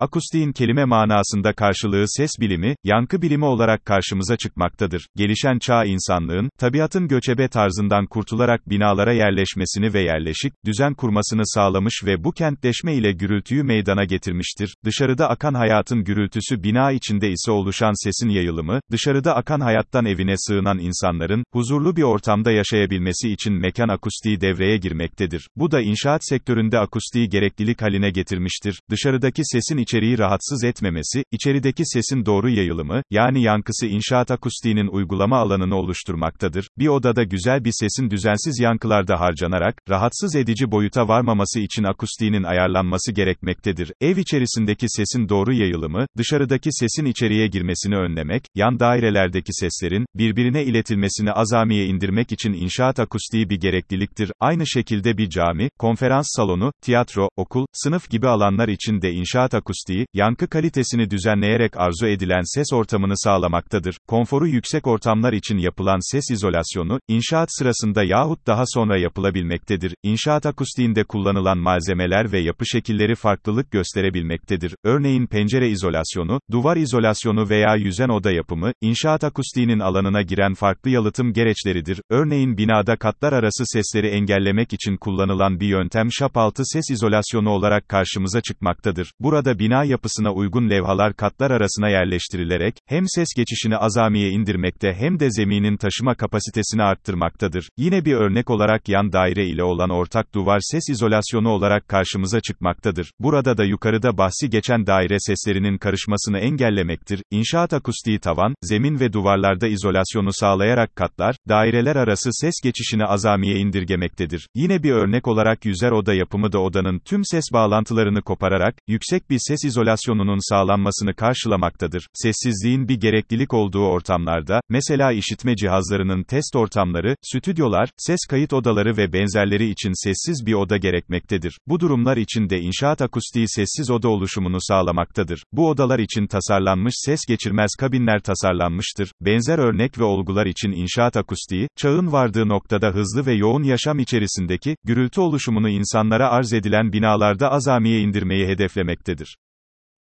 Akustiğin kelime manasında karşılığı ses bilimi, yankı bilimi olarak karşımıza çıkmaktadır. Gelişen çağ insanlığın, tabiatın göçebe tarzından kurtularak binalara yerleşmesini ve yerleşik, düzen kurmasını sağlamış ve bu kentleşme ile gürültüyü meydana getirmiştir. Dışarıda akan hayatın gürültüsü bina içinde ise oluşan sesin yayılımı, dışarıda akan hayattan evine sığınan insanların, huzurlu bir ortamda yaşayabilmesi için mekan akustiği devreye girmektedir. Bu da inşaat sektöründe akustiği gereklilik haline getirmiştir. Dışarıdaki sesin içeriği rahatsız etmemesi, içerideki sesin doğru yayılımı, yani yankısı inşaat akustiğinin uygulama alanını oluşturmaktadır. Bir odada güzel bir sesin düzensiz yankılarda harcanarak, rahatsız edici boyuta varmaması için akustiğinin ayarlanması gerekmektedir. Ev içerisindeki sesin doğru yayılımı, dışarıdaki sesin içeriye girmesini önlemek, yan dairelerdeki seslerin, birbirine iletilmesini azamiye indirmek için inşaat akustiği bir gerekliliktir. Aynı şekilde bir cami, konferans salonu, tiyatro, okul, sınıf gibi alanlar için de inşaat akustiği akustiği, yankı kalitesini düzenleyerek arzu edilen ses ortamını sağlamaktadır. Konforu yüksek ortamlar için yapılan ses izolasyonu, inşaat sırasında yahut daha sonra yapılabilmektedir. İnşaat akustiğinde kullanılan malzemeler ve yapı şekilleri farklılık gösterebilmektedir. Örneğin pencere izolasyonu, duvar izolasyonu veya yüzen oda yapımı, inşaat akustiğinin alanına giren farklı yalıtım gereçleridir. Örneğin binada katlar arası sesleri engellemek için kullanılan bir yöntem şap altı ses izolasyonu olarak karşımıza çıkmaktadır. Burada bina yapısına uygun levhalar katlar arasına yerleştirilerek, hem ses geçişini azamiye indirmekte hem de zeminin taşıma kapasitesini arttırmaktadır. Yine bir örnek olarak yan daire ile olan ortak duvar ses izolasyonu olarak karşımıza çıkmaktadır. Burada da yukarıda bahsi geçen daire seslerinin karışmasını engellemektir. İnşaat akustiği tavan, zemin ve duvarlarda izolasyonu sağlayarak katlar, daireler arası ses geçişini azamiye indirgemektedir. Yine bir örnek olarak yüzer oda yapımı da odanın tüm ses bağlantılarını kopararak, yüksek bir ses ses izolasyonunun sağlanmasını karşılamaktadır. Sessizliğin bir gereklilik olduğu ortamlarda, mesela işitme cihazlarının test ortamları, stüdyolar, ses kayıt odaları ve benzerleri için sessiz bir oda gerekmektedir. Bu durumlar için de inşaat akustiği sessiz oda oluşumunu sağlamaktadır. Bu odalar için tasarlanmış ses geçirmez kabinler tasarlanmıştır. Benzer örnek ve olgular için inşaat akustiği, çağın vardığı noktada hızlı ve yoğun yaşam içerisindeki, gürültü oluşumunu insanlara arz edilen binalarda azamiye indirmeyi hedeflemektedir.